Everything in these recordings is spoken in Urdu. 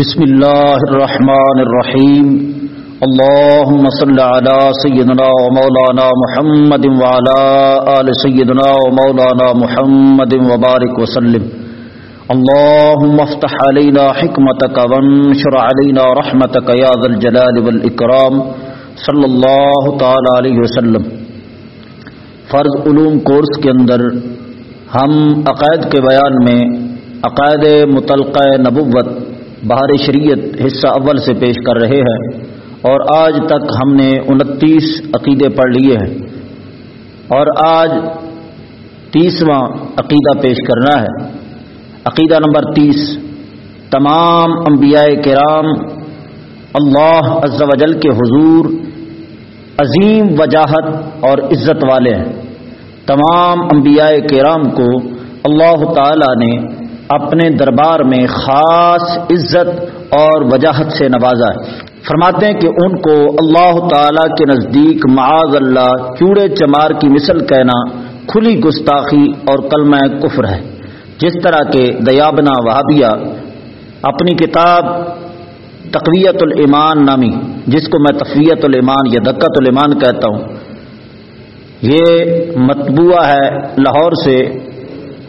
بسم الله الرحمن الرحيم اللهم صل على سيدنا ومولانا محمد وعلى آل سيدنا ومولانا محمد وبارك وسلم اللهم افتح علينا حكمتك وانشر علينا رحمتك يا ذا الجلال والإكرام صلی اللہ تعالی علیہ وسلم. فرض علوم کورس کے اندر ہم عقائد کے بیان میں عقائد متلقہ نبوت بہار شریعت حصہ اول سے پیش کر رہے ہیں اور آج تک ہم نے انتیس عقیدے پڑھ لیے ہیں اور آج تیسواں عقیدہ پیش کرنا ہے۔ عقیدہ نمبر تیس، تمام انبیاء کرام، اللہ عز و جل کے حضور، عظیم وجاہت اور عزت والے ہیں۔ تمام انبیاء کرام کو اللہ تعالی نے اپنے دربار میں خاص عزت اور وجاہت سے نوازا ہے۔ فرماتے ہیں کہ ان کو اللہ تعالی کے نزدیک معاذ اللہ چوڑے چمار کی مثل کہنا کھلی گستاخی اور کلمہ کفر ہے۔ جس طرح کے دیابنا وہابیہ اپنی کتاب تقویت الایمان نامی، جس کو میں تقویت الایمان یا دقت الایمان کہتا ہوں، یہ مطبوعہ ہے لاہور سے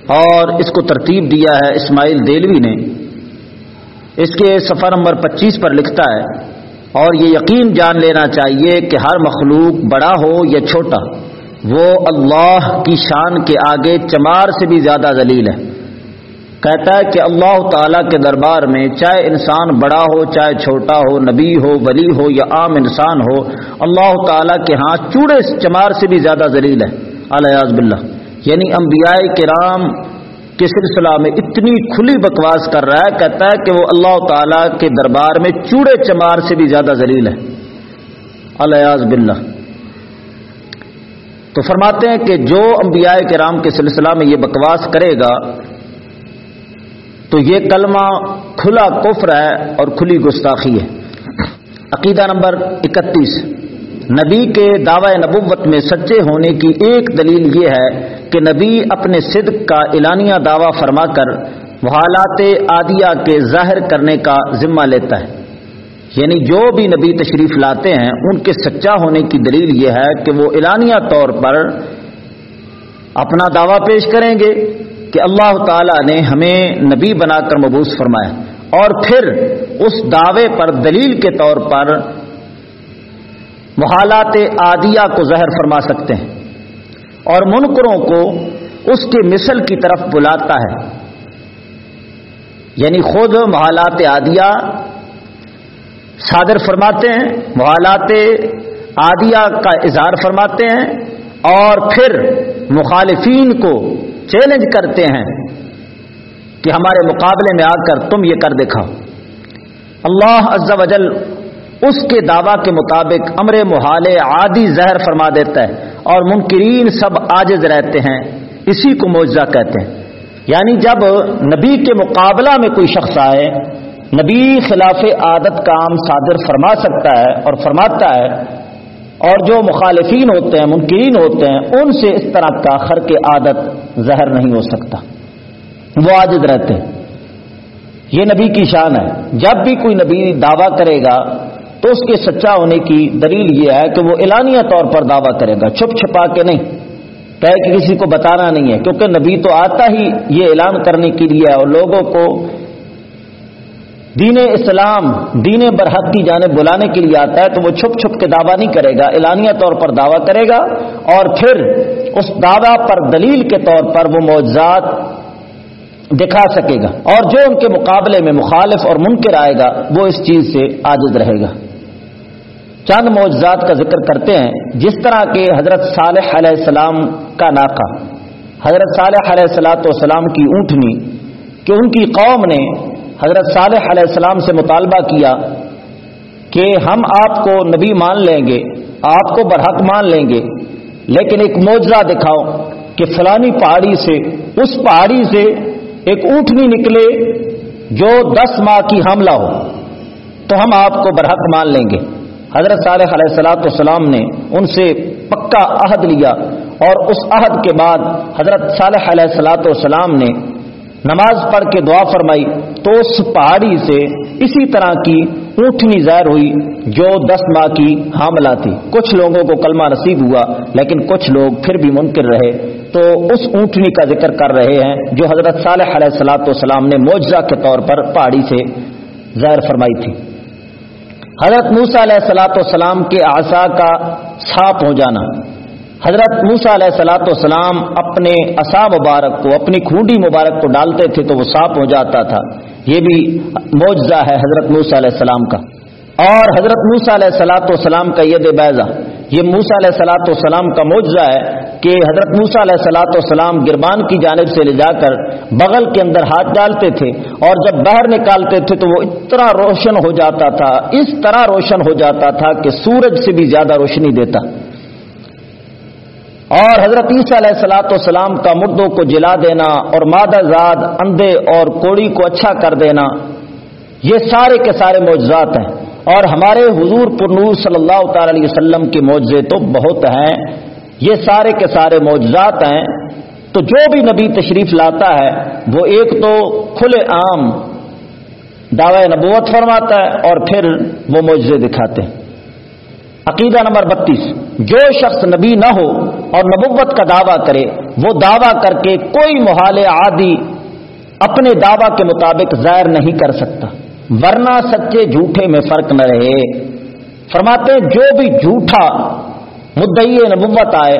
اور اس کو ترتیب دیا ہے اسماعیل دلوی نے۔ اس کے سفر نمبر پچیس پر لکھتا ہے، اور یہ یقین جان لینا چاہیے کہ ہر مخلوق بڑا ہو یا چھوٹا، وہ اللہ کی شان کے آگے چمار سے بھی زیادہ ذلیل ہے۔ کہتا ہے کہ اللہ تعالیٰ کے دربار میں چاہے انسان بڑا ہو، چاہے چھوٹا ہو، نبی ہو، ولی ہو یا عام انسان ہو، اللہ تعالیٰ کے ہاں چوڑے چمار سے بھی زیادہ ذلیل ہے۔ الیاز باللہ۔ یعنی انبیاء کرام کے سلسلہ میں اتنی کھلی بکواس کر رہا ہے، کہتا ہے کہ وہ اللہ تعالیٰ کے دربار میں چوڑے چمار سے بھی زیادہ ذلیل ہے۔ الیاز باللہ۔ تو فرماتے ہیں کہ جو انبیاء کرام کے سلسلہ میں یہ بکواس کرے گا، تو یہ کلمہ کھلا کفر ہے اور کھلی گستاخی ہے۔ عقیدہ نمبر اکتیس۔ نبی کے دعوی نبوت میں سچے ہونے کی ایک دلیل یہ ہے کہ نبی اپنے صدق کا اعلانیہ دعویٰ فرما کر وحالات عادیہ کے ظاہر کرنے کا ذمہ لیتا ہے۔ یعنی جو بھی نبی تشریف لاتے ہیں، ان کے سچا ہونے کی دلیل یہ ہے کہ وہ اعلانیہ طور پر اپنا دعویٰ پیش کریں گے کہ اللہ تعالی نے ہمیں نبی بنا کر مبوس فرمایا۔ اور پھر اس دعوے پر دلیل کے طور پر محالات عادیہ کو زہر فرما سکتے ہیں۔ اور منکروں کو اس کے مثل کی طرف بلاتا ہے۔ یعنی خود محالات عادیہ صادر فرماتے ہیں، محالات عادیہ کا اظہار فرماتے ہیں اور پھر مخالفین کو چیلنج کرتے ہیں کہ ہمارے مقابلے میں آ کر تم یہ کر دکھاؤ۔ اللہ عز و جل اس کے دعویٰ کے مطابق امر محال عادی زہر فرما دیتا ہے اور منکرین سب آجز رہتے ہیں، اسی کو معجزہ کہتے ہیں۔ یعنی جب نبی کے مقابلہ میں کوئی شخص آئے، نبی خلاف عادت کام صادر فرما سکتا ہے اور فرماتا ہے، اور جو مخالفین ہوتے ہیں، منکرین ہوتے ہیں، ان سے اس طرح کا خر کے عادت زہر نہیں ہو سکتا۔ وہ عاجز رہتے ہیں۔ یہ نبی کی شان ہے۔ جب بھی کوئی نبی دعویٰ کرے گا تو اس کے سچا ہونے کی دلیل یہ ہے کہ وہ اعلانیہ طور پر دعویٰ کرے گا، چھپ چھپا کے نہیں۔ کہ کسی کو بتانا نہیں ہے، کیونکہ نبی تو آتا ہی یہ اعلان کرنے کے لیے اور لوگوں کو دین اسلام، دین برحق کی جانب بلانے کے لیے آتا ہے، تو وہ چھپ چھپ کے دعویٰ نہیں کرے گا۔ اعلانیہ طور پر دعویٰ کرے گا اور پھر اس دعویٰ پر دلیل کے طور پر وہ معجزات دکھا سکے گا۔ اور جو ان کے مقابلے میں مخالف اور منکر آئے گا، وہ اس چیز سے عاجز رہے گا۔ چند معجزات کا ذکر کرتے ہیں، جس طرح کے حضرت صالح علیہ السلام کا ناکہ حضرت صالح علیہ السلاۃ والسلام کی اونٹنی، کہ ان کی قوم نے حضرت صالح علیہ السلام سے مطالبہ کیا کہ ہم آپ کو نبی مان لیں گے، آپ کو برحق مان لیں گے، لیکن ایک معجزہ دکھاؤ کہ فلانی پہاڑی سے، اس پہاڑی سے ایک اونٹنی نکلے جو دس ماہ کی حاملہ ہو، تو ہم آپ کو برحق مان لیں گے۔ حضرت صالح علیہ السلاۃ والسلام نے ان سے پکا عہد لیا اور اس عہد کے بعد حضرت صالح علیہ السلاۃ والسلام نے نماز پڑھ کے دعا فرمائی تو اس پہاڑی سے اسی طرح کی اونٹنی ظاہر ہوئی جو دس ماہ کی حاملہ تھی۔ کچھ لوگوں کو کلمہ نصیب ہوا، لیکن کچھ لوگ پھر بھی منکر رہے۔ تو اس اونٹنی کا ذکر کر رہے ہیں جو حضرت صالح علیہ السلاۃ والسلام نے معجزہ کے طور پر پہاڑی سے ظاہر فرمائی تھی۔ حضرت موسا علیہ السلاۃ والسلام کے آسا کا سانپ ہو جانا۔ حضرت موسا علیہ السلاۃ والسلام اپنے اصا مبارک کو، اپنی کھونڈی مبارک کو ڈالتے تھے تو وہ سانپ ہو جاتا تھا۔ یہ بھی معجزہ ہے حضرت موسا علیہ السلام کا۔ اور حضرت موسا علیہ السلاۃ والسلام کا ید بیضہ یہ موسا علیہ السلاۃ والسلام کا معجزہ ہے کہ حضرت موسا علیہ السلاۃ والسلام گربان کی جانب سے لے جا کر بغل کے اندر ہاتھ ڈالتے تھے اور جب باہر نکالتے تھے تو وہ اتنا روشن ہو جاتا تھا، اس طرح روشن ہو جاتا تھا کہ سورج سے بھی زیادہ روشنی دیتا۔ اور حضرت عیسیٰ علیہ السلاۃ والسلام کا مردوں کو جلا دینا اور مادہ زاد، اندھے اور کوڑی کو اچھا کر دینا، یہ سارے کے سارے معجزات ہیں۔ اور ہمارے حضور پرنور صلی اللہ تعالی علیہ وسلم کے معجزے تو بہت ہیں۔ یہ سارے کے سارے معجزات ہیں۔ تو جو بھی نبی تشریف لاتا ہے، وہ ایک تو کھلے عام دعوی نبوت فرماتا ہے اور پھر وہ معجزے دکھاتے ہیں۔ عقیدہ نمبر بتیس، جو شخص نبی نہ ہو اور نبوت کا دعویٰ کرے، وہ دعویٰ کر کے کوئی محال عادی اپنے دعوی کے مطابق ظاہر نہیں کر سکتا۔ ورنہ سچے جھوٹے میں فرق نہ رہے۔ فرماتے ہیں، جو بھی جھوٹا مدعی نبوت آئے،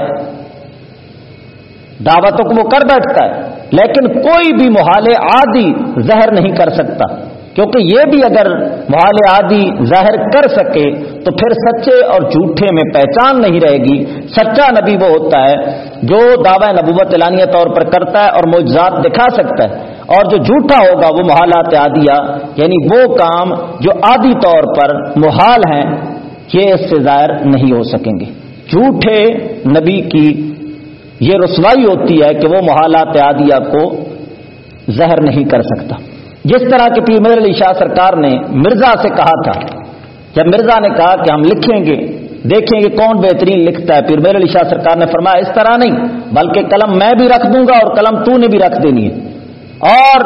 دعوتوں کو وہ کر بیٹھتا ہے، لیکن کوئی بھی محال عادی ظاہر نہیں کر سکتا۔ کیونکہ یہ بھی اگر محال عادی ظاہر کر سکے، تو پھر سچے اور جھوٹے میں پہچان نہیں رہے گی۔ سچا نبی وہ ہوتا ہے جو دعوی نبوت اعلانیہ طور پر کرتا ہے اور موجزات دکھا سکتا ہے۔ اور جو جھوٹا ہوگا وہ محالات عادیہ یعنی وہ کام جو عادی طور پر محال ہیں، یہ اس سے ظاہر نہیں ہو سکیں گے۔ جھوٹے نبی کی یہ رسوائی ہوتی ہے کہ وہ محالات عادیہ کو زہر نہیں کر سکتا۔ جس طرح کہ پیر میر علی شاہ سرکار نے مرزا سے کہا تھا، جب مرزا نے کہا کہ ہم لکھیں گے، دیکھیں گے کون بہترین لکھتا ہے، پیر میر علی شاہ سرکار نے فرمایا، اس طرح نہیں، بلکہ قلم میں بھی رکھ دوں گا اور قلم تو نے بھی رکھ دینی ہے۔ اور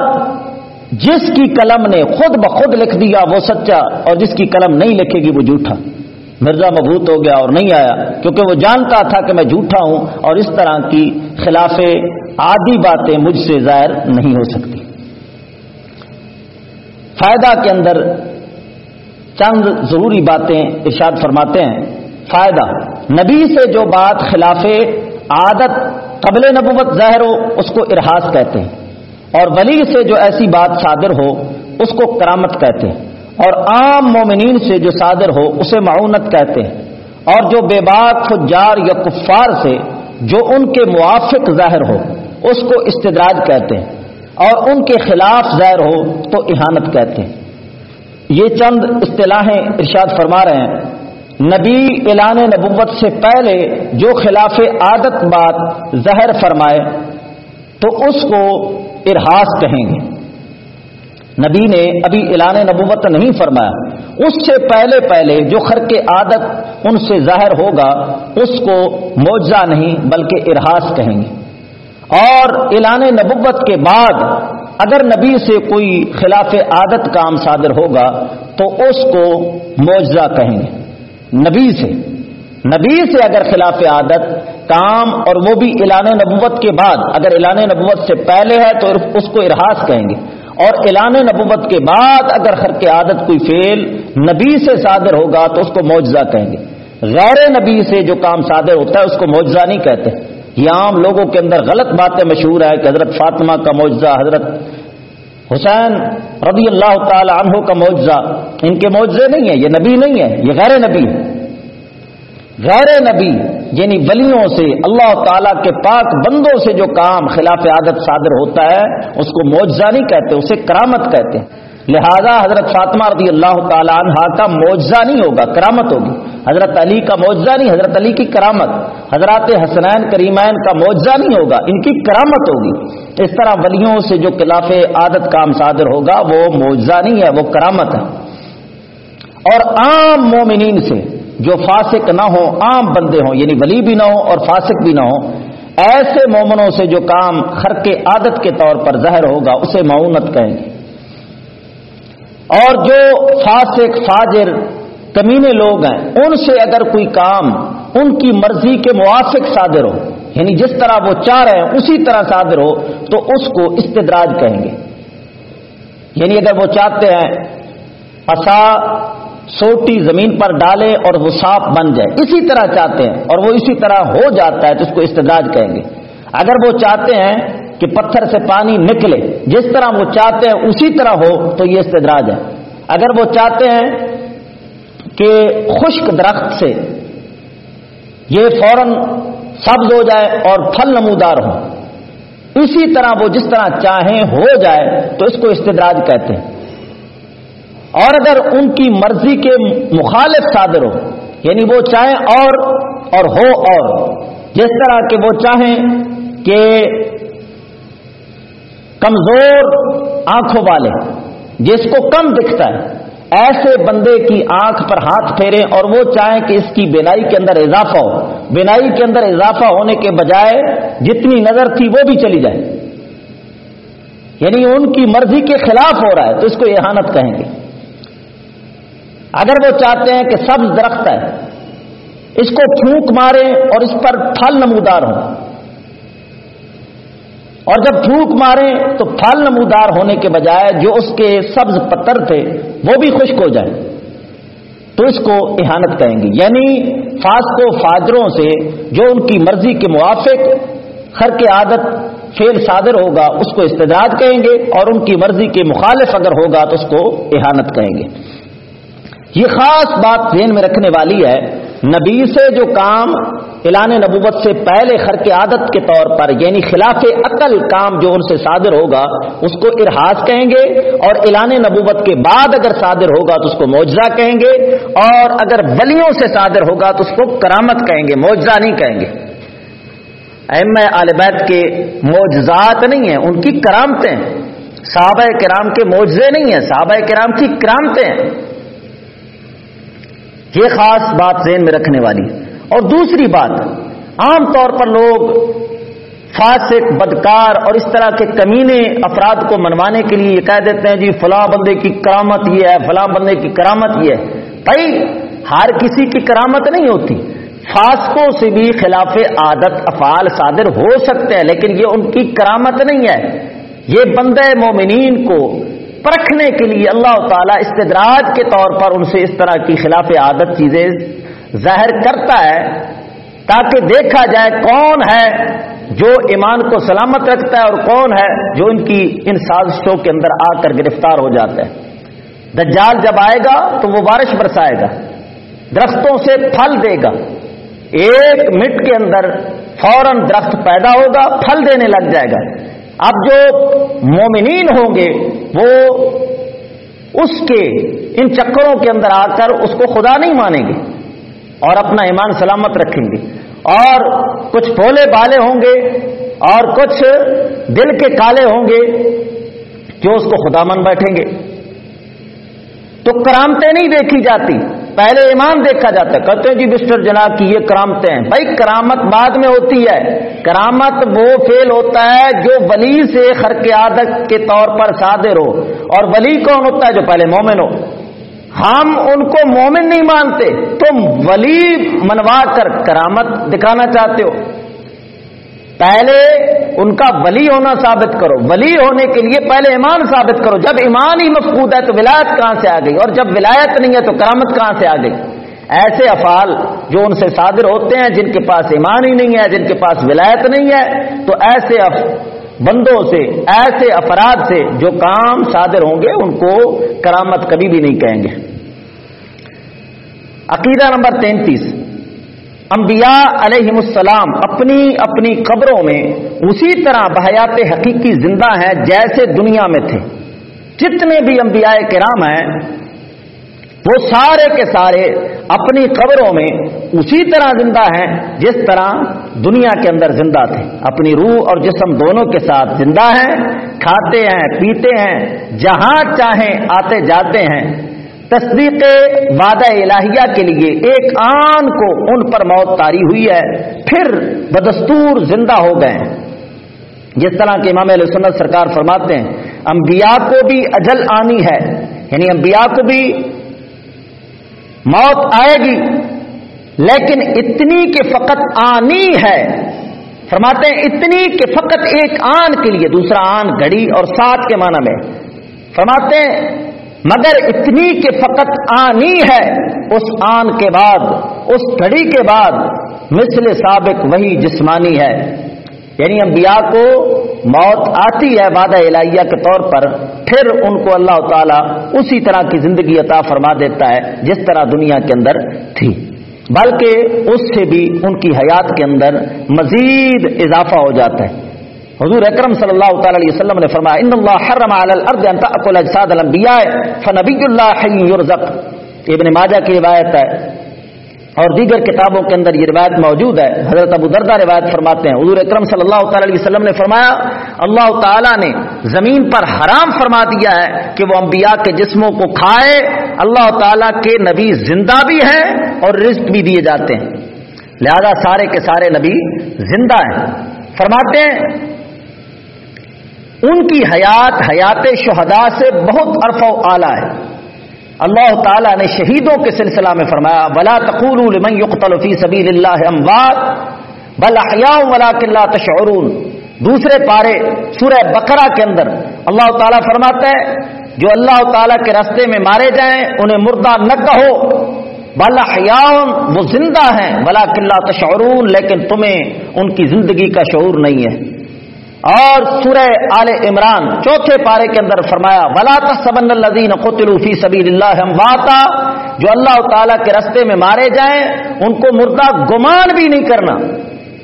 جس کی قلم نے خود بخود لکھ دیا وہ سچا، اور جس کی قلم نہیں لکھے گی وہ جھوٹا۔ مرزا مبوت ہو گیا اور نہیں آیا، کیونکہ وہ جانتا تھا کہ میں جھوٹا ہوں، اور اس طرح کی خلاف آدھی باتیں مجھ سے ظاہر نہیں ہو سکتی۔ فائدہ کے اندر چند ضروری باتیں ارشاد فرماتے ہیں۔ فائدہ، نبی سے جو بات خلاف عادت قبل نبوت ظاہر ہو، اس کو ارحاس کہتے ہیں۔ اور ولی سے جو ایسی بات صادر ہو، اس کو کرامت کہتے ہیں۔ اور عام مومنین سے جو صادر ہو، اسے معاونت کہتے ہیں۔ اور جو بے بات خجار یا کفار سے جو ان کے موافق ظاہر ہو، اس کو استدراج کہتے ہیں۔ اور ان کے خلاف ظاہر ہو، تو احانت کہتے ہیں۔ یہ چند اصطلاحیں ارشاد فرما رہے ہیں۔ نبی اعلان نبوت سے پہلے جو خلاف عادت بات زہر فرمائے، تو اس کو ارحاس کہیں گے۔ نبی نے ابھی اعلان نبوت نہیں فرمایا۔ اس سے پہلے پہلے جو خر کے عادت ان سے ظاہر ہوگا، اس کو معجزہ نہیں بلکہ ارحاس کہیں گے۔ اور اعلان نبوت کے بعد اگر نبی سے کوئی خلاف عادت کام صادر ہوگا، تو اس کو معجزہ کہیں گے۔ نبی سے۔ نبی سے اگر خلاف عادت کام اور وہ بھی اعلان نبوت کے بعد، اگر اعلان نبوت سے پہلے ہے تو اس کو ارحاس کہیں گے۔ اور اعلان نبوت کے بعد اگر خر کے عادت کوئی فیل نبی سے صادر ہوگا تو اس کو معجزہ کہیں گے۔ غیر نبی سے جو کام صادر ہوتا ہے اس کو معجزہ نہیں کہتے۔ یہ عام لوگوں کے اندر غلط باتیں مشہور ہے کہ حضرت فاطمہ کا معجزہ، حضرت حسین رضی اللہ تعالی عنہ کا معجزہ، ان کے معجزے نہیں ہیں، یہ نبی نہیں ہے یہ غیر نبی غیر نبی یعنی ولیوں سے، اللہ تعالی کے پاک بندوں سے جو کام خلاف عادت صادر ہوتا ہے، اس کو معجزہ نہیں کہتے، اسے کرامت کہتے ہیں۔ لہذا حضرت فاطمہ رضی اللہ تعالی عنہ کا معجزہ نہیں ہوگا، کرامت ہوگی۔ حضرت علی کا معجزہ نہیں، حضرت علی کی کرامت۔ حضرات حسنین کریمین کا معجزہ نہیں ہوگا، ان کی کرامت ہوگی۔ اس طرح ولیوں سے جو خلاف عادت کام صادر ہوگا، وہ معجزہ نہیں ہے، وہ کرامت ہے۔ اور عام مومنین سے جو فاسق نہ ہو عام بندے ہوں یعنی ولی بھی نہ ہو اور فاسق بھی نہ ہو ایسے مومنوں سے جو کام خر کے عادت کے طور پر ظاہر ہوگا، اسے معاونت کہیں گے۔ اور جو فاسق، فاجر، کمینے لوگ ہیں، ان سے اگر کوئی کام ان کی مرضی کے موافق صادر ہو یعنی جس طرح وہ چاہ رہے ہیں، اسی طرح صادر ہو، تو اس کو استدراج کہیں گے۔ یعنی اگر وہ چاہتے ہیں، اصا سوٹی زمین پر ڈالے اور وہ صاف بن جائے۔ اسی طرح چاہتے ہیں اور وہ اسی طرح ہو جاتا ہے تو اس کو استدراج کہیں گے۔ اگر وہ چاہتے ہیں کہ پتھر سے پانی نکلے، جس طرح وہ چاہتے ہیں اسی طرح ہو تو یہ استدراج ہے۔ اگر وہ چاہتے ہیں کہ خشک درخت سے یہ فوراً سبز ہو جائے اور پھل نمودار ہو اسی طرح وہ جس طرح چاہیں ہو جائے تو اس کو استدراج کہتے ہیں۔ اور اگر ان کی مرضی کے مخالف صادر ہو یعنی وہ چاہیں اور اور ہو اور، جس طرح کہ وہ چاہیں کہ کمزور آنکھوں والے، جس کو کم دکھتا ہے، ایسے بندے کی آنکھ پر ہاتھ پھیرے اور وہ چاہیں کہ اس کی بینائی کے اندر اضافہ ہو۔ بینائی کے اندر اضافہ ہونے کے بجائے جتنی نظر تھی وہ بھی چلی جائے۔ یعنی ان کی مرضی کے خلاف ہو رہا ہے، تو اس کو احانت کہیں گے۔ اگر وہ چاہتے ہیں کہ سبز درخت ہے، اس کو پھونک مارے اور اس پر پھل نمودار ہوں۔ اور جب پھونک مارے تو پھل نمودار ہونے کے بجائے جو اس کے سبز پتر تھے، وہ بھی خشک ہو جائے تو اس کو احانت کہیں گے۔ یعنی فاسق و فاجروں سے جو ان کی مرضی کے موافق خر کے عادت فیل صادر ہوگا، اس کو استدراج کہیں گے اور ان کی مرضی کے مخالف اگر ہوگا تو اس کو احانت کہیں گے۔ یہ خاص بات ذہن میں رکھنے والی ہے، نبی سے جو کام اعلان نبوت سے پہلے خر کے عادت کے طور پر یعنی خلاف عقل کام جو ان سے صادر ہوگا، اس کو ارحاس کہیں گے اور اعلان نبوت کے بعد اگر صادر ہوگا تو اس کو معجزہ کہیں گے اور اگر ولیوں سے صادر ہوگا تو اس کو کرامت کہیں گے، معجزہ نہیں کہیں گے۔ ایم بیت کے معجزات نہیں ہیں، ان کی کرامتیں، صحابہ کرام کے معجزے نہیں ہیں، صحابہ کرام کی کرامتیں۔ یہ خاص بات ذہن میں رکھنے والی۔ اور دوسری بات، عام طور پر لوگ فاسق، بدکار اور اس طرح کے کمینے افراد کو منوانے کے لیے یہ کہہ دیتے ہیں جی فلاں بندے کی کرامت یہ ہے، فلاں بندے کی کرامت یہ ہے۔ بھائی، ہر کسی کی کرامت نہیں ہوتی۔ فاسقوں سے بھی خلاف عادت، افعال صادر ہو سکتے ہیں، لیکن یہ ان کی کرامت نہیں ہے۔ یہ بندے مومنین کو پرکھنے کے لیے اللہ تعالیٰ استدراج کے طور پر ان سے اس طرح کی خلاف عادت چیزیں ظاہر کرتا ہے تاکہ دیکھا جائے کون ہے جو ایمان کو سلامت رکھتا ہے اور کون ہے جو ان کی ان سازشوں کے اندر آ کر گرفتار ہو جاتا ہے۔ دجال جب آئے گا تو وہ بارش برسائے گا، درختوں سے پھل دے گا۔ ایک منٹ کے اندر فوراً درخت پیدا ہوگا، پھل دینے لگ جائے گا۔ اب جو مومنین ہوں گے، وہ اس کے ان چکروں کے اندر آ کر اس کو خدا نہیں مانیں گے اور اپنا ایمان سلامت رکھیں گے۔ اور کچھ بھولے بالے ہوں گے اور کچھ دل کے کالے ہوں گے جو اس کو خدا من بیٹھیں گے۔ تو کرامتیں نہیں دیکھی جاتی۔ پہلے ایمان دیکھا جاتا ہے، کہتے ہیں جی مسٹر جناب کی یہ کرامتیں ہیں۔ بھائی، کرامت بعد میں ہوتی ہے۔ کرامت وہ فیل ہوتا ہے جو ولی سے خرق عادت کے طور پر صادر ہو۔ اور ولی کون ہوتا ہے جو پہلے مومن ہو؟ ہم ان کو مومن نہیں مانتے۔ تم ولی منوا کر کرامت دکھانا چاہتے ہو۔ پہلے ان کا ولی ہونا ثابت کرو۔ ولی ہونے کے لیے پہلے ایمان ثابت کرو۔ جب ایمان ہی مفقود ہے تو ولایت کہاں سے آ گئی؟ اور جب ولایت نہیں ہے تو کرامت کہاں سے آ گئی؟ ایسے افعال جو ان سے صادر ہوتے ہیں، جن کے پاس ایمان ہی نہیں ہے، جن کے پاس ولایت نہیں ہے، تو ایسے اف بندوں سے، ایسے افراد سے جو کام صادر ہوں گے، ان کو کرامت کبھی بھی نہیں کہیں گے۔ عقیدہ نمبر تینتیس۔ انبیاء علیہ السلام اپنی اپنی قبروں میں اسی طرح بحیات حقیقی زندہ ہیں جیسے دنیا میں تھے۔ جتنے بھی انبیاء کرام ہیں، وہ سارے کے سارے اپنی قبروں میں اسی طرح زندہ ہیں جس طرح دنیا کے اندر زندہ تھے۔ اپنی روح اور جسم دونوں کے ساتھ زندہ ہیں، کھاتے ہیں، پیتے ہیں، جہاں چاہیں آتے جاتے ہیں۔ تصدیق وعدہ الہیہ کے لیے ایک آن کو ان پر موت تاری ہوئی ہے، پھر بدستور زندہ ہو گئے جس طرح کے امام علیہ سنت سرکار فرماتے ہیں، انبیاء کو بھی اجل آنی ہے یعنی انبیاء کو بھی موت آئے گی، لیکن اتنی کہ فقط آنی ہے۔ فرماتے ہیں، اتنی کہ فقط ایک آن کے لیے، دوسرا آن گھڑی اور ساتھ کے معنی میں۔ فرماتے ہیں مگر اتنی کہ فقط آنی ہے، اس آن کے بعد، اس گھڑی کے بعد مثل سابق وہی جسمانی ہے۔ یعنی انبیاء کو موت آتی ہے وعدہ الہیہ کے طور پر، پھر ان کو اللہ تعالیٰ اسی طرح کی زندگی عطا فرما دیتا ہے جس طرح دنیا کے اندر تھی۔ بلکہ اس سے بھی ان کی حیات کے اندر مزید اضافہ ہو جاتا ہے۔ حضور اکرم صلی اللہ تعالی علیہ وسلم نے فرمایا، ان اللہ حرم علی الارض ان تاکل اجساد الانبیاء فنبی اللہ حی یرزق. ابن ماجہ کی روایت ہے۔ اور دیگر کتابوں کے اندر یہ روایت موجود ہے۔ حضرت ابو دردہ روایت فرماتے ہیں۔ حضور اکرم صلی اللہ تعالی علیہ وسلم نے فرمایا، اللہ تعالیٰ نے زمین پر حرام فرما دیا ہے کہ وہ انبیاء کے جسموں کو کھائے۔ اللہ تعالیٰ کے نبی زندہ بھی ہیں اور رزق بھی دیے جاتے ہیں۔ لہذا سارے کے سارے نبی زندہ ہیں۔ فرماتے ہیں ان کی حیات حیات شہداء سے بہت عرف و اعلیٰ ہے۔ اللہ تعالیٰ نے شہیدوں کے سلسلہ میں فرمایا بلا تقول لمن يقتل فی سبیل اللہ اموات بل احیاء ولکن لا تشعرون۔ دوسرے پارے، سورہ بقرہ کے اندر اللہ تعالیٰ فرماتا ہے، جو اللہ تعالیٰ کے راستے میں مارے جائیں، انہیں مردہ نہ کہو۔ بل احیاء وہ زندہ ہیں بلا لا تشعرون، لیکن تمہیں ان کی زندگی کا شعور نہیں ہے۔ اور سورہ آل عمران چوتھے پارے کے اندر فرمایا، ولا تصبن الذین قتلوا فی سبیل اللہ امواتا جو اللہ تعالی کے رستے میں مارے جائیں، ان کو مردہ گمان بھی نہیں کرنا۔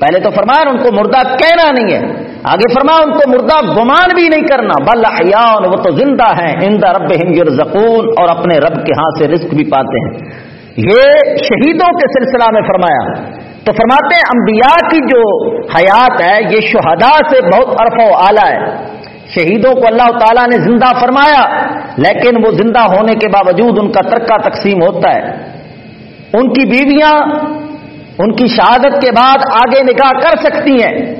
پہلے تو فرمایا، ان کو مردہ کہنا نہیں ہے۔ آگے فرمایا، ان کو مردہ گمان بھی نہیں کرنا۔ بل احیان وہ تو زندہ ہیں۔ عند ربہم یرزقون اور اپنے رب کے ہاں سے رزق بھی پاتے ہیں۔ یہ شہیدوں کے سلسلہ میں فرمایا تو فرماتے ہیں انبیاء کی جو حیات ہے، یہ شہداء سے بہت عرف و اعلیٰ ہے۔ شہیدوں کو اللہ تعالیٰ نے زندہ فرمایا، لیکن وہ زندہ ہونے کے باوجود ان کا ترکہ تقسیم ہوتا ہے۔ ان کی بیویاں ان کی شہادت کے بعد آگے نکاح کر سکتی ہیں،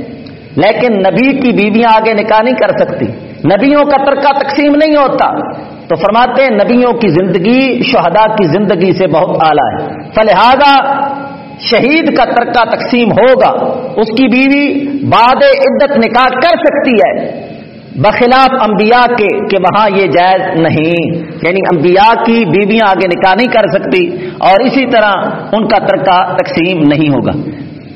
لیکن نبی کی بیویاں آگے نکاح نہیں کر سکتی۔ نبیوں کا ترکہ تقسیم نہیں ہوتا۔ تو فرماتے ہیں نبیوں کی زندگی شہداء کی زندگی سے بہت اعلیٰ ہے۔ فلحادہ شہید کا ترکہ تقسیم ہوگا، اس کی بیوی بعد عدت نکاح کر سکتی ہے۔ بخلاف انبیاء کے کہ وہاں یہ جائز نہیں۔ یعنی انبیاء کی بیویاں آگے نکاح نہیں کر سکتی اور اسی طرح ان کا ترکہ تقسیم نہیں ہوگا۔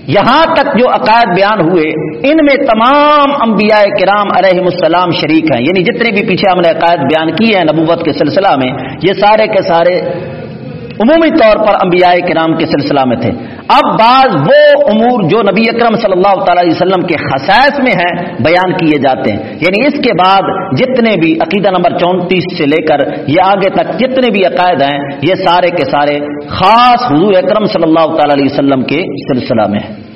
یہاں تک جو عقائد بیان ہوئے، ان میں تمام انبیاء کرام علیہ السلام شریک ہیں۔ یعنی جتنے بھی پیچھے ہم نے عقائد بیان کیے ہیں نبوت کے سلسلہ میں، یہ سارے کے سارے عمومی طور پر انبیاء کے نام کے سلسلہ میں تھے۔ اب بعض وہ امور جو نبی اکرم صلی اللہ تعالی علیہ وسلم کے خصائص میں ہیں، بیان کیے جاتے ہیں۔ یعنی اس کے بعد جتنے بھی عقیدہ نمبر چونتیس سے لے کر یہ آگے تک جتنے بھی عقائد ہیں، یہ سارے کے سارے خاص حضور اکرم صلی اللہ تعالی علیہ وسلم کے سلسلہ میں ہیں۔